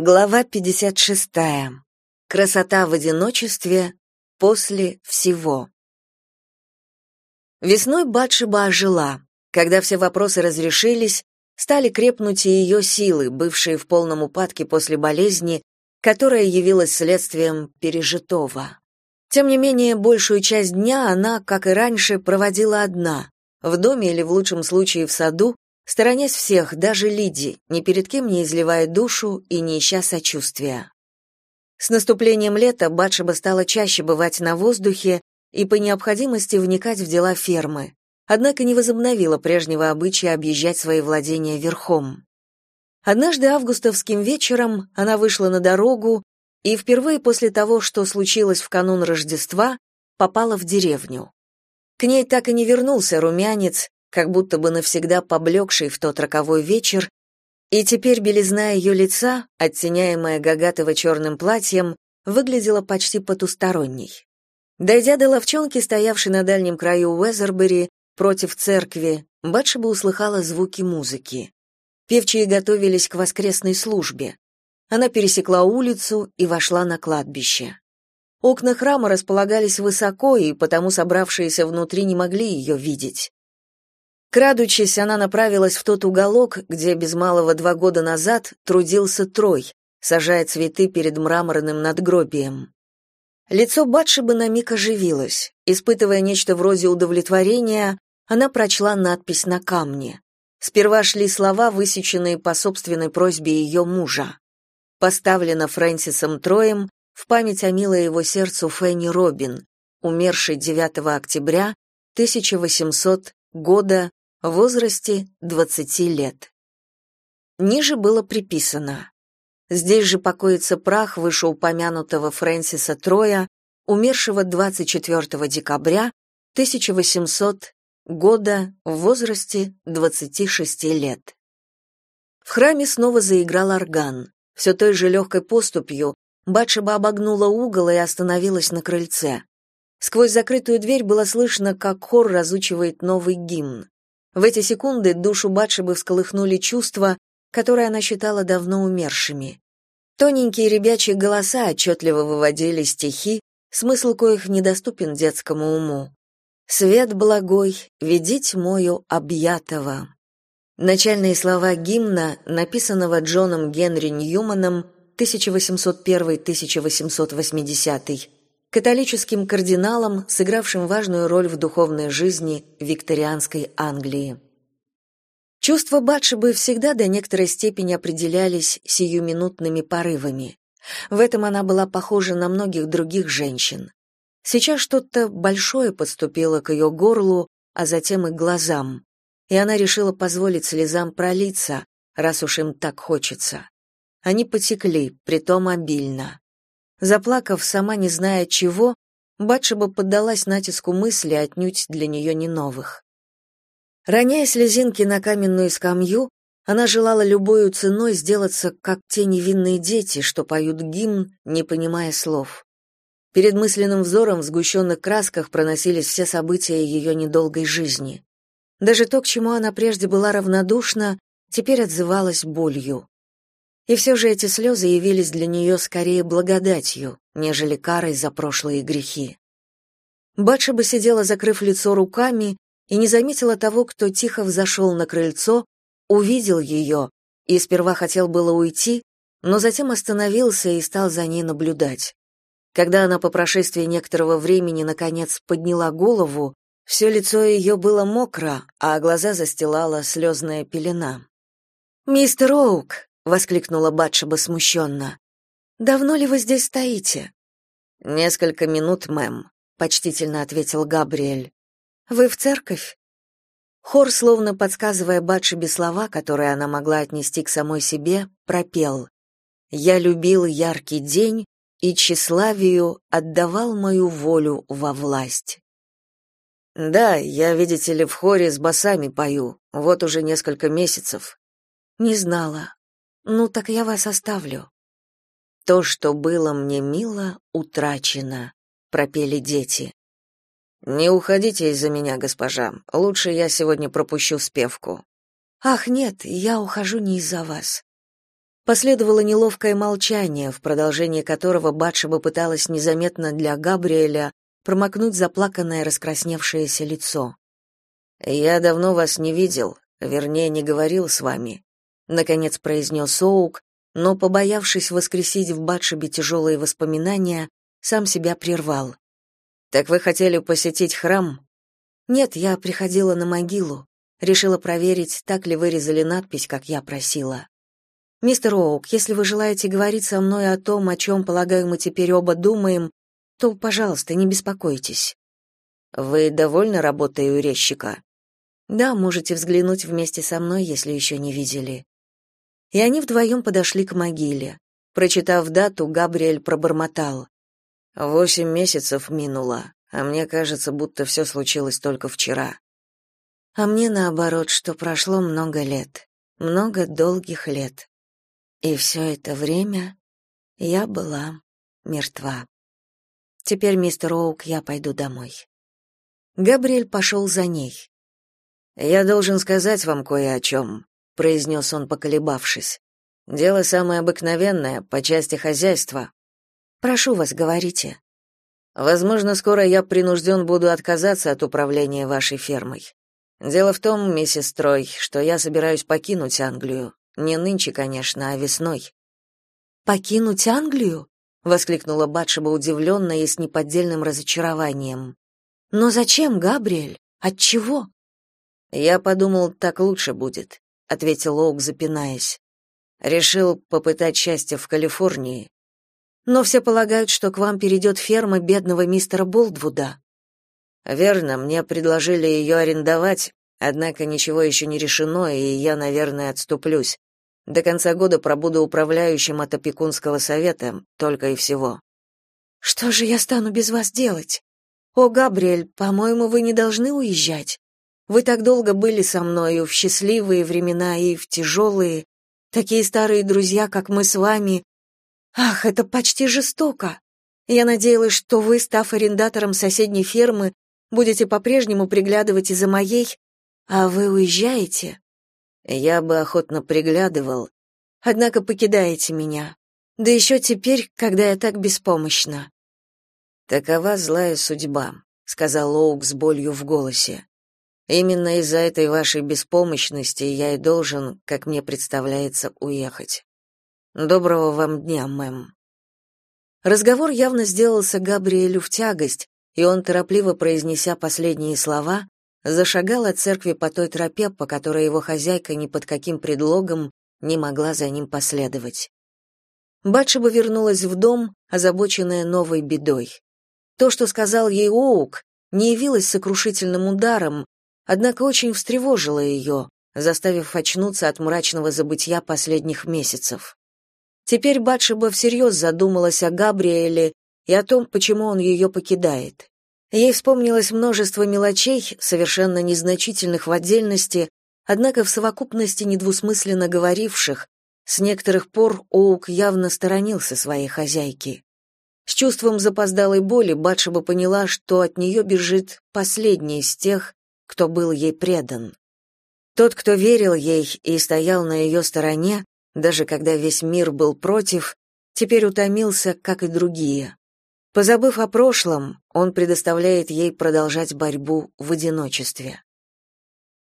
Глава 56. Красота в одиночестве после всего. Весной Батшеба ожила. Когда все вопросы разрешились, стали крепнуть и ее силы, бывшие в полном упадке после болезни, которая явилась следствием пережитого. Тем не менее, большую часть дня она, как и раньше, проводила одна, в доме или в лучшем случае в саду, сторонясь всех, даже Лиди, ни перед кем не изливая душу и не ища сочувствия. С наступлением лета Батшеба стала чаще бывать на воздухе и по необходимости вникать в дела фермы, однако не возобновила прежнего обычая объезжать свои владения верхом. Однажды августовским вечером она вышла на дорогу и впервые после того, что случилось в канун Рождества, попала в деревню. К ней так и не вернулся румянец, как будто бы навсегда поблекший в тот роковой вечер, и теперь белизна ее лица, оттеняемая гагатово черным платьем, выглядела почти потусторонней. Дойдя до ловчонки, стоявшей на дальнем краю Уэзербери, против церкви, Батшеба услыхала звуки музыки. Певчие готовились к воскресной службе. Она пересекла улицу и вошла на кладбище. Окна храма располагались высоко, и потому собравшиеся внутри не могли ее видеть. Крадучись, она направилась в тот уголок, где без малого два года назад трудился Трой, сажая цветы перед мраморным надгробием. Лицо Батшебы на миг оживилось. Испытывая нечто вроде удовлетворения, она прочла надпись на камне. Сперва шли слова, высеченные по собственной просьбе ее мужа. Поставлено Фрэнсисом Троем в память о милой его сердцу Фенни Робин, умершей 9 октября 1800 года в возрасте 20 лет. Ниже было приписано: Здесь же покоится прах вышеупомянутого Фрэнсиса Троя, умершего 24 декабря 1800 года в возрасте 26 лет. В храме снова заиграл орган. Все той же легкой поступью Батшеба обогнула угол и остановилась на крыльце. Сквозь закрытую дверь было слышно, как хор разучивает новый гимн. В эти секунды душу Батшебы всколыхнули чувства, которые она считала давно умершими. Тоненькие ребячьи голоса отчетливо выводили стихи, смысл коих недоступен детскому уму. «Свет благой, веди тьмою объятого». Начальные слова гимна, написанного Джоном Генри Ньюманом 1801-1880, католическим кардиналом, сыгравшим важную роль в духовной жизни викторианской Англии. Чувства Батшебы всегда до некоторой степени определялись сиюминутными порывами. В этом она была похожа на многих других женщин. Сейчас что-то большое подступило к ее горлу, а затем и глазам, и она решила позволить слезам пролиться, раз уж им так хочется. Они потекли, притом обильно. Заплакав, сама не зная чего, Батшеба поддалась натиску мысли, отнюдь для нее не новых. Роняя слезинки на каменную скамью, она желала любой ценой сделаться, как те невинные дети, что поют гимн, не понимая слов. Перед мысленным взором в сгущенных красках проносились все события ее недолгой жизни. Даже то, к чему она прежде была равнодушна, теперь отзывалось болью. И все же эти слезы явились для нее скорее благодатью, нежели карой за прошлые грехи. Батшеба сидела, закрыв лицо руками, и не заметила того, кто тихо взошел на крыльцо, увидел ее и сперва хотел было уйти, но затем остановился и стал за ней наблюдать. Когда она по прошествии некоторого времени наконец подняла голову, все лицо ее было мокро, а глаза застилала слезная пелена. «Мистер Оук!» Воскликнула Батшеба смущенно. Давно ли вы здесь стоите? Несколько минут, мэм, почтительно ответил Габриэль. Вы в церковь? Хор, словно подсказывая Батшебе слова, которые она могла отнести к самой себе, пропел: "Я любил яркий день и тщеславию отдавал мою волю во власть". Да, я, видите ли, в хоре с басами пою. Вот уже несколько месяцев. Не знала. Ну так я вас оставлю. То, что было мне мило, утрачено, пропели дети. Не уходите из-за меня, госпожа. Лучше я сегодня пропущу спевку. Ах, нет, я ухожу не из-за вас. Последовало неловкое молчание, в продолжении которого Батшеба пыталась незаметно для Габриэля промокнуть заплаканное раскрасневшееся лицо. «Я давно вас не видел, вернее, не говорил с вами», — наконец произнес Оук, но, побоявшись воскресить в Батшебе тяжелые воспоминания, сам себя прервал. «Так вы хотели посетить храм?» «Нет, я приходила на могилу. Решила проверить, так ли вырезали надпись, как я просила. Мистер Оук, если вы желаете говорить со мной о том, о чем, полагаю, мы теперь оба думаем, то, пожалуйста, не беспокойтесь. Вы довольны работой у резчика? Да, можете взглянуть вместе со мной, если еще не видели. И они вдвоем подошли к могиле. Прочитав дату, Габриэль пробормотал: «Восемь месяцев минуло, а мне кажется, будто все случилось только вчера. А мне наоборот, что прошло много лет, много долгих лет. И все это время я была мертва. Теперь, мистер Оук, я пойду домой. Габриэль пошел за ней. Я должен сказать вам кое о чем», — произнес он, поколебавшись. Дело самое обыкновенное по части хозяйства. Прошу вас, говорите. Возможно, скоро я принужден буду отказаться от управления вашей фермой. Дело в том, миссис Трой, что я собираюсь покинуть Англию. Не нынче, конечно, а весной. Покинуть Англию? воскликнула Батшеба удивленно и с неподдельным разочарованием. Но зачем, Габриэль? От чего? Я подумал, так лучше будет, ответил Оук, запинаясь. Решил попытать счастье в Калифорнии. Но все полагают, что к вам перейдет ферма бедного мистера Болдвуда. Верно, мне предложили ее арендовать, однако ничего еще не решено, и я, наверное, отступлюсь. До конца года пробуду управляющим от опекунского совета, только и всего. Что же я стану без вас делать? О, Габриэль, по-моему, вы не должны уезжать. Вы так долго были со мною в счастливые времена и в тяжелые. Такие старые друзья, как мы с вами. Ах, это почти жестоко. Я надеялась, что вы, став арендатором соседней фермы, будете по-прежнему приглядывать и за моей, а вы уезжаете. Я бы охотно приглядывал, однако покидаете меня. Да еще теперь, когда я так беспомощна. Такова злая судьба, сказал Оук с болью в голосе. Именно из-за этой вашей беспомощности я и должен, как мне представляется, уехать. Доброго вам дня, мэм. Разговор явно сделался Габриэлю в тягость, и он торопливо произнеся последние слова, зашагал от церкви по той тропе, по которой его хозяйка ни под каким предлогом не могла за ним последовать. Батшеба вернулась в дом, озабоченная новой бедой. То, что сказал ей Оук, не явилось сокрушительным ударом, однако очень встревожило ее, заставив очнуться от мрачного забытья последних месяцев. Теперь Батшеба всерьез задумалась о Габриэле и о том, почему он ее покидает. Ей вспомнилось множество мелочей, совершенно незначительных в отдельности, однако в совокупности недвусмысленно говоривших, с некоторых пор Оук явно сторонился своей хозяйки. С чувством запоздалой боли Батшеба поняла, что от нее бежит последний из тех, кто был ей предан. Тот, кто верил ей и стоял на ее стороне, даже когда весь мир был против, теперь утомился, как и другие. Позабыв о прошлом, он предоставляет ей продолжать борьбу в одиночестве.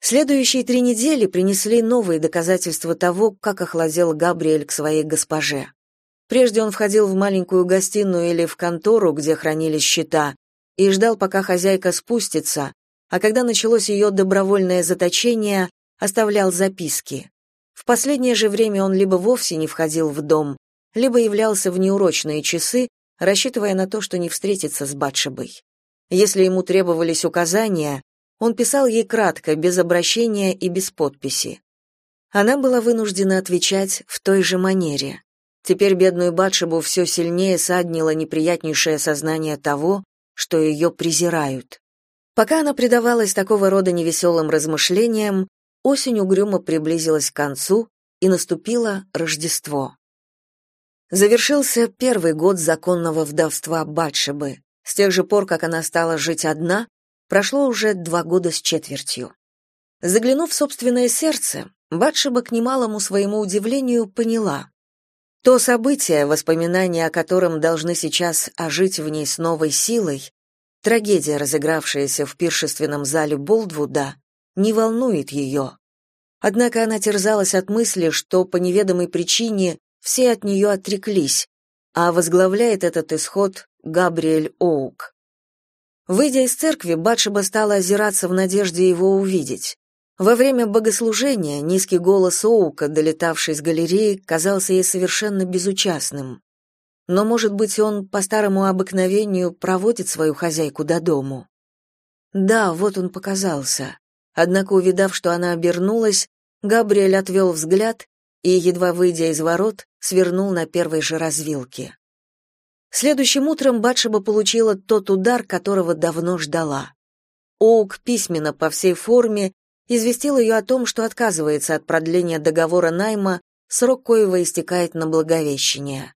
Следующие три недели принесли новые доказательства того, как охладел Габриэль к своей госпоже. Прежде он входил в маленькую гостиную или в контору, где хранились счета, и ждал, пока хозяйка спустится, а когда началось ее добровольное заточение, оставлял записки. В последнее же время он либо вовсе не входил в дом, либо являлся в неурочные часы, рассчитывая на то, что не встретится с Батшебой. Если ему требовались указания, он писал ей кратко, без обращения и без подписи. Она была вынуждена отвечать в той же манере. Теперь бедную Батшебу все сильнее саднило неприятнейшее сознание того, что ее презирают. Пока она предавалась такого рода невеселым размышлениям, осень угрюмо приблизилась к концу, и наступило Рождество. Завершился первый год законного вдовства Батшебы. С тех же пор, как она стала жить одна, прошло уже два года с четвертью. Заглянув в собственное сердце, Батшеба к немалому своему удивлению поняла, То событие, воспоминания о котором должны сейчас ожить в ней с новой силой, трагедия, разыгравшаяся в пиршественном зале Болдвуда, не волнует ее. Однако она терзалась от мысли, что по неведомой причине все от нее отреклись, а возглавляет этот исход Габриэль Оук. Выйдя из церкви, Батшеба стала озираться в надежде его увидеть. Во время богослужения низкий голос Оука, долетавший с галереи, казался ей совершенно безучастным. Но, может быть, он по старому обыкновению проводит свою хозяйку до дому. Да, вот он показался. Однако, увидав, что она обернулась, Габриэль отвел взгляд и, едва выйдя из ворот, свернул на первой же развилке. Следующим утром Батшеба получила тот удар, которого давно ждала. Оук письменно по всей форме известил ее о том, что отказывается от продления договора найма, срок коего истекает на Благовещение.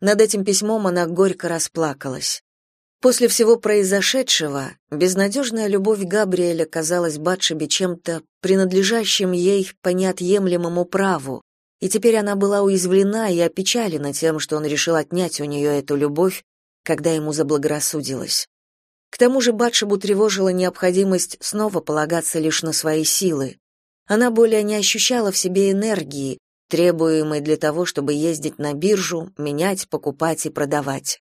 Над этим письмом она горько расплакалась. После всего произошедшего, безнадежная любовь Габриэля казалась Батшебе чем-то принадлежащим ей по неотъемлемому праву, и теперь она была уязвлена и опечалена тем, что он решил отнять у нее эту любовь, когда ему заблагорассудилось. К тому же Батшебу тревожила необходимость снова полагаться лишь на свои силы. Она более не ощущала в себе энергии, требуемой для того, чтобы ездить на биржу, менять, покупать и продавать.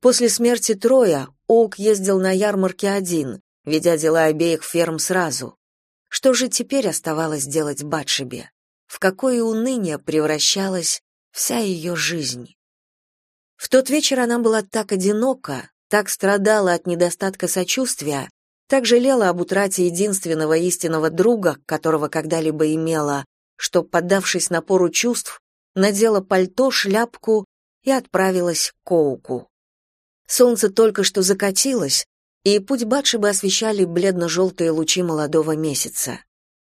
После смерти Троя Оук ездил на ярмарке один, ведя дела обеих ферм сразу. Что же теперь оставалось делать Батшебе? в какое уныние превращалась вся ее жизнь. В тот вечер она была так одинока, так страдала от недостатка сочувствия, так жалела об утрате единственного истинного друга, которого когда-либо имела, что, поддавшись напору чувств, надела пальто, шляпку и отправилась к Коуку. Солнце только что закатилось, и путь Батшебы освещали бледно-желтые лучи молодого месяца.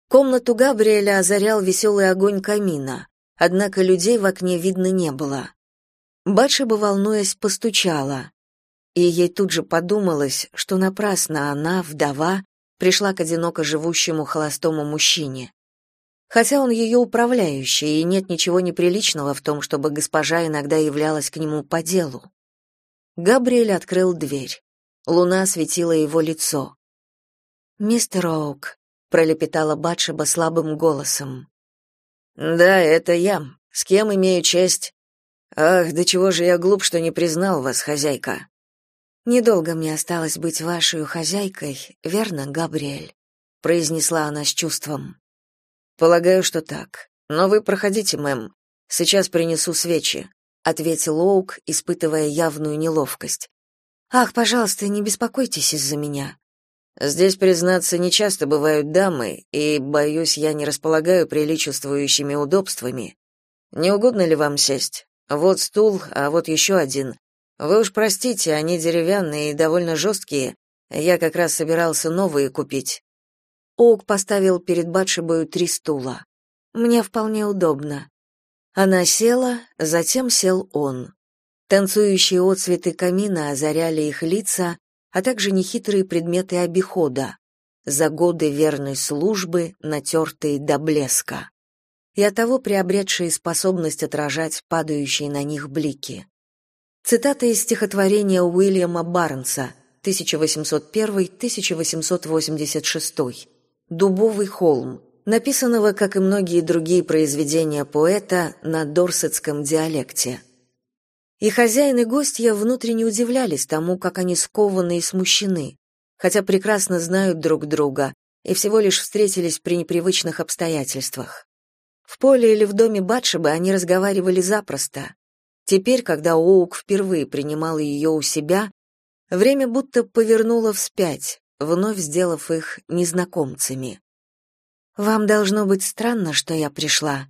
Комнату Габриэля озарял веселый огонь камина, однако людей в окне видно не было. Батшеба, волнуясь, постучала, и ей тут же подумалось, что напрасно она, вдова, пришла к одиноко живущему холостому мужчине. Хотя он ее управляющий, и нет ничего неприличного в том, чтобы госпожа иногда являлась к нему по делу. Габриэль открыл дверь. Луна осветила его лицо. «Мистер Оук», пролепетала Батшеба слабым голосом. Да, это я. С кем имею честь? Ах, до чего же я глуп, что не признал вас, хозяйка. Недолго мне осталось быть вашей хозяйкой, верно, Габриэль, произнесла она с чувством. Полагаю, что так. Но вы проходите, мэм. Сейчас принесу свечи, ответил Оук, испытывая явную неловкость. Ах, пожалуйста, не беспокойтесь из-за меня. Здесь, признаться, нечасто бывают дамы, и, боюсь, я не располагаю приличествующими удобствами. Не угодно ли вам сесть? Вот стул, а вот еще один. Вы уж простите, они деревянные и довольно жесткие. Я как раз собирался новые купить. Ок поставил перед Батшебою три стула. Мне вполне удобно. Она села, затем сел он. Танцующие отцветы камина озаряли их лица, а также нехитрые предметы обихода, за годы верной службы, натертые до блеска, и оттого приобретшие способность отражать падающие на них блики. Цитата из стихотворения Уильяма Барнса 1801-1886 «Дубовый холм», написанного, как и многие другие произведения поэта, на дорсетском диалекте – и хозяин и гостья внутренне удивлялись тому, как они скованы и смущены, хотя прекрасно знают друг друга и всего лишь встретились при непривычных обстоятельствах. В поле или в доме Батшебы они разговаривали запросто. Теперь, когда Оук впервые принимал ее у себя, время будто повернуло вспять, вновь сделав их незнакомцами. «Вам должно быть странно, что я пришла».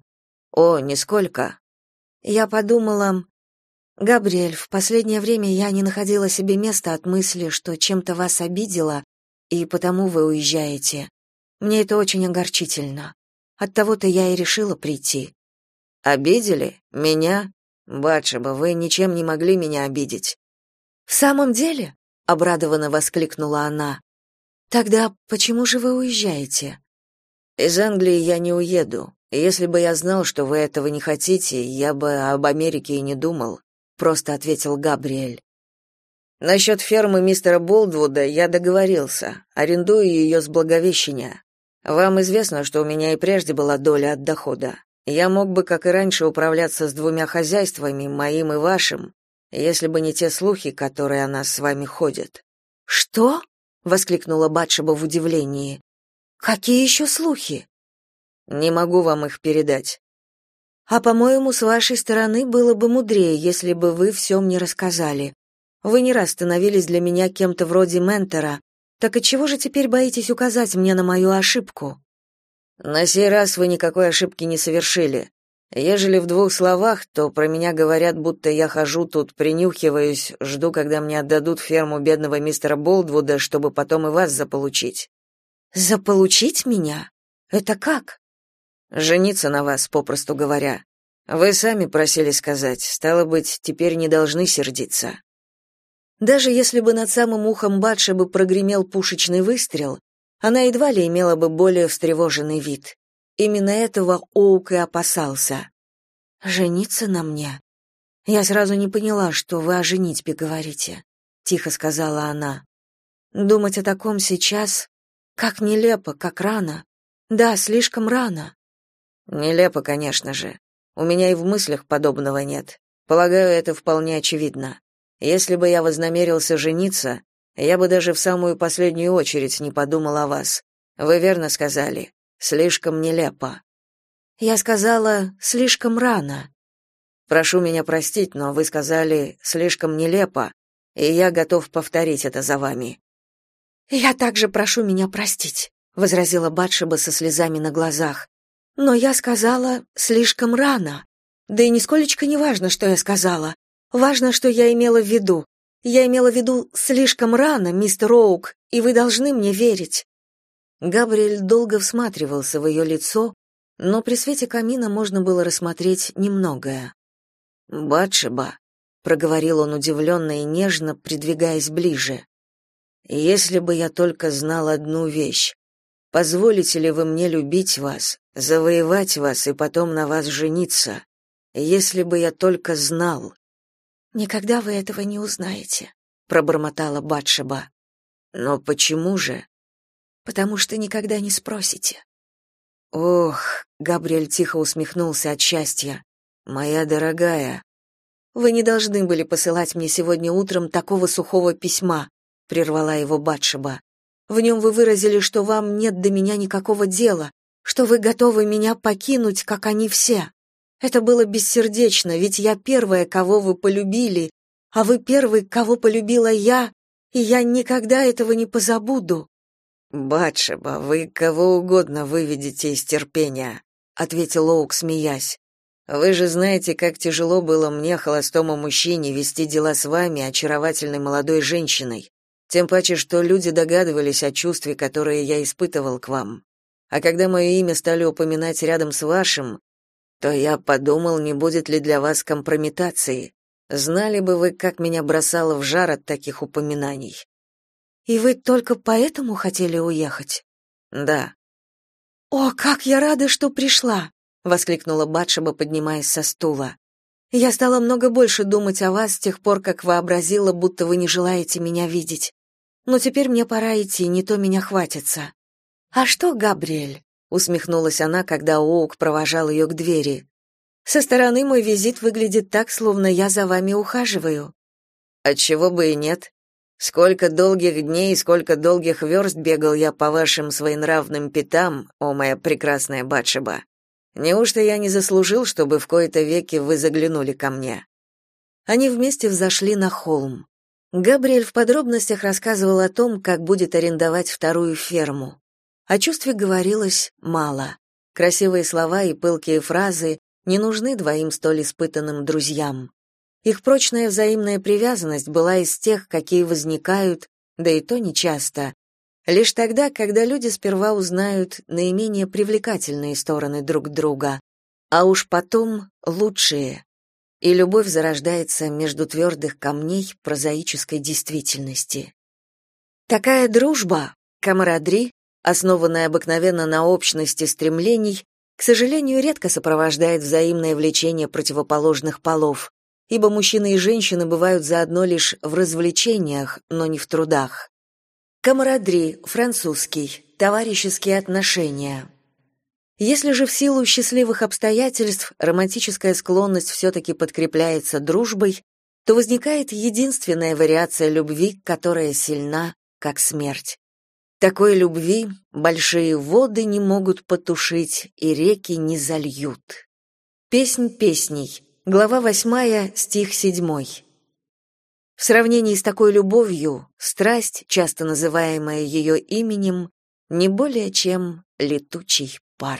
«О, нисколько». Я подумала, Габриэль, в последнее время я не находила себе места от мысли, что чем-то вас обидела, и потому вы уезжаете. Мне это очень огорчительно. Оттого-то я и решила прийти. Обидели? Меня? Батшеба, вы ничем не могли меня обидеть. В самом деле? обрадованно воскликнула она. Тогда почему же вы уезжаете? Из Англии я не уеду. Если бы я знал, что вы этого не хотите, я бы об Америке и не думал, просто ответил Габриэль. Насчет фермы мистера Болдвуда я договорился, арендую ее с Благовещения. Вам известно, что у меня и прежде была доля от дохода. Я мог бы, как и раньше, управляться с двумя хозяйствами, моим и вашим, если бы не те слухи, которые о нас с вами ходят. Что? Воскликнула Батшеба в удивлении. Какие еще слухи? Не могу вам их передать. А по-моему, с вашей стороны было бы мудрее, если бы вы все мне рассказали. Вы не раз становились для меня кем-то вроде ментора. Так и чего же теперь боитесь указать мне на мою ошибку? На сей раз вы никакой ошибки не совершили. Ежели в двух словах, то про меня говорят, будто я хожу тут, принюхиваюсь, жду, когда мне отдадут ферму бедного мистера Болдвуда, чтобы потом и вас заполучить. Заполучить меня? Это как? Жениться на вас, попросту говоря. Вы сами просили сказать, стало быть, теперь не должны сердиться. Даже если бы над самым ухом Батши бы прогремел пушечный выстрел, она едва ли имела бы более встревоженный вид. Именно этого Оук и опасался. «Жениться на мне?» «Я сразу не поняла, что вы о женитьбе говорите», — тихо сказала она. «Думать о таком сейчас? Как нелепо, как рано. Да, слишком рано». «Нелепо, конечно же. У меня и в мыслях подобного нет. Полагаю, это вполне очевидно. Если бы я вознамерился жениться, я бы даже в самую последнюю очередь не подумал о вас. Вы верно сказали. Слишком нелепо. Я сказала слишком рано. Прошу меня простить, но вы сказали слишком нелепо, и я готов повторить это за вами. Я также прошу меня простить, возразила Батшеба со слезами на глазах. Но я сказала слишком рано. Да и нисколечко не важно, что я сказала. Важно, что я имела в виду. Я имела в виду слишком рано, мистер Оук, и вы должны мне верить. Габриэль долго всматривался в ее лицо, но при свете камина можно было рассмотреть немногое. «Батшеба», — проговорил он удивленно и нежно, придвигаясь ближе, — «если бы я только знал одну вещь, позволите ли вы мне любить вас, завоевать вас и потом на вас жениться, если бы я только знал...» Никогда вы этого не узнаете, пробормотала Батшеба. Но почему же? Потому что никогда не спросите. Ох, Габриэль тихо усмехнулся от счастья. Моя дорогая, вы не должны были посылать мне сегодня утром такого сухого письма, прервала его Батшеба. В нем вы выразили, что вам нет до меня никакого дела, что вы готовы меня покинуть, как они все. Это было бессердечно, ведь я первая, кого вы полюбили, а вы первый, кого полюбила я, и я никогда этого не позабуду. Батшеба, вы кого угодно выведете из терпения, ответил Оук, смеясь. Вы же знаете, как тяжело было мне, холостому мужчине, вести дела с вами, очаровательной молодой женщиной. Тем паче, что люди догадывались о чувстве, которое я испытывал к вам. А когда мое имя стали упоминать рядом с вашим, то я подумал, не будет ли для вас компрометации. Знали бы вы, как меня бросало в жар от таких упоминаний. И вы только поэтому хотели уехать? Да. О, как я рада, что пришла, воскликнула Батшеба, поднимаясь со стула. Я стала много больше думать о вас с тех пор, как вообразила, будто вы не желаете меня видеть. Но теперь мне пора идти, не то меня хватится. А что, Габриэль? усмехнулась она, когда Оук провожал ее к двери. Со стороны мой визит выглядит так, словно я за вами ухаживаю. Отчего бы и нет. Сколько долгих дней сколько долгих верст бегал я по вашим своенравным пятам, о моя прекрасная Батшеба. Неужто я не заслужил, чтобы в кои-то веки вы заглянули ко мне? Они вместе взошли на холм. Габриэль в подробностях рассказывал о том, как будет арендовать вторую ферму. О чувстве говорилось мало. Красивые слова и пылкие фразы не нужны двоим столь испытанным друзьям. Их прочная взаимная привязанность была из тех, какие возникают, да и то нечасто, лишь тогда, когда люди сперва узнают наименее привлекательные стороны друг друга, а уж потом лучшие. И любовь зарождается между твердых камней прозаической действительности. Такая дружба, камарадри, основанная обыкновенно на общности стремлений, к сожалению, редко сопровождает взаимное влечение противоположных полов, ибо мужчины и женщины бывают заодно лишь в развлечениях, но не в трудах. Камарадри, французский, товарищеские отношения. Если же в силу счастливых обстоятельств романтическая склонность все-таки подкрепляется дружбой, то возникает единственная вариация любви, которая сильна, как смерть. Такой любви большие воды не могут потушить и реки не зальют. Песнь песней. Глава 8, стих 7. В сравнении с такой любовью, страсть, часто называемая ее именем, не более чем летучий пар.